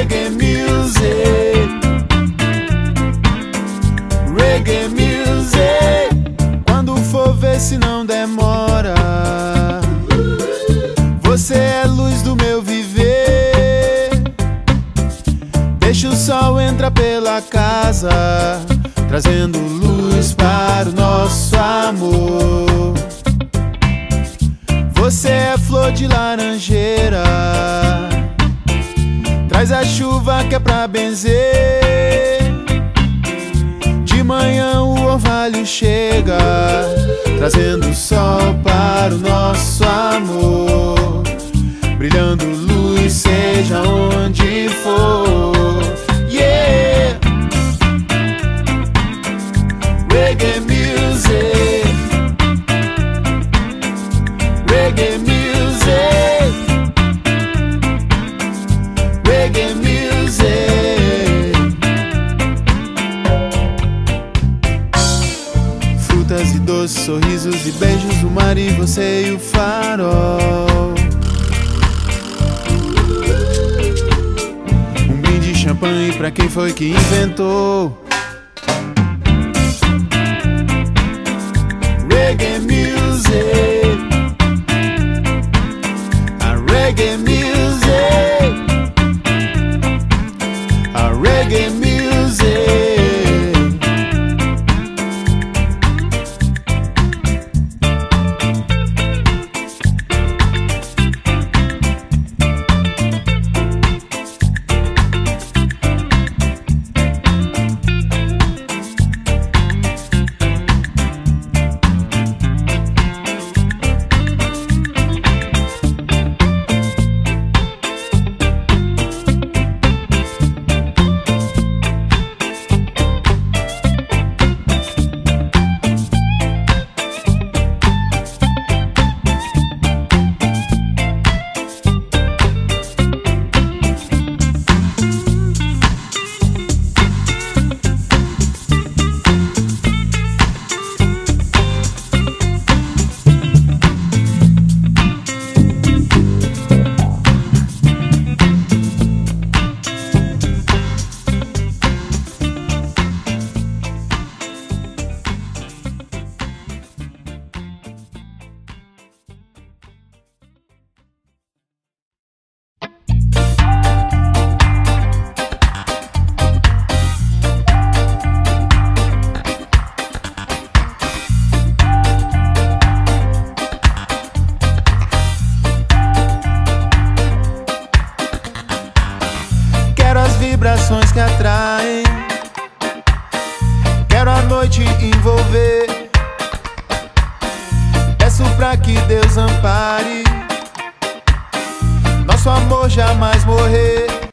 reggae music, reggae music. Quando for ver se não demora, você é luz do meu viver. Deixa o sol entrar pela casa, trazendo luz para o nosso amor. Você é flor de laranjeira traz a chuva que é pra benzer. De manhã o orvalho chega, trazendo sol para o nosso E doces, sorrisos e beijos, o mar e você e o farol. Um brinde de champanhe pra quem foi que inventou. Reggae music, a reggae music, a reggae music. Que atraem. Quero a noite envolver. Peço pra que Deus ampare. Nosso amor jamais morrer.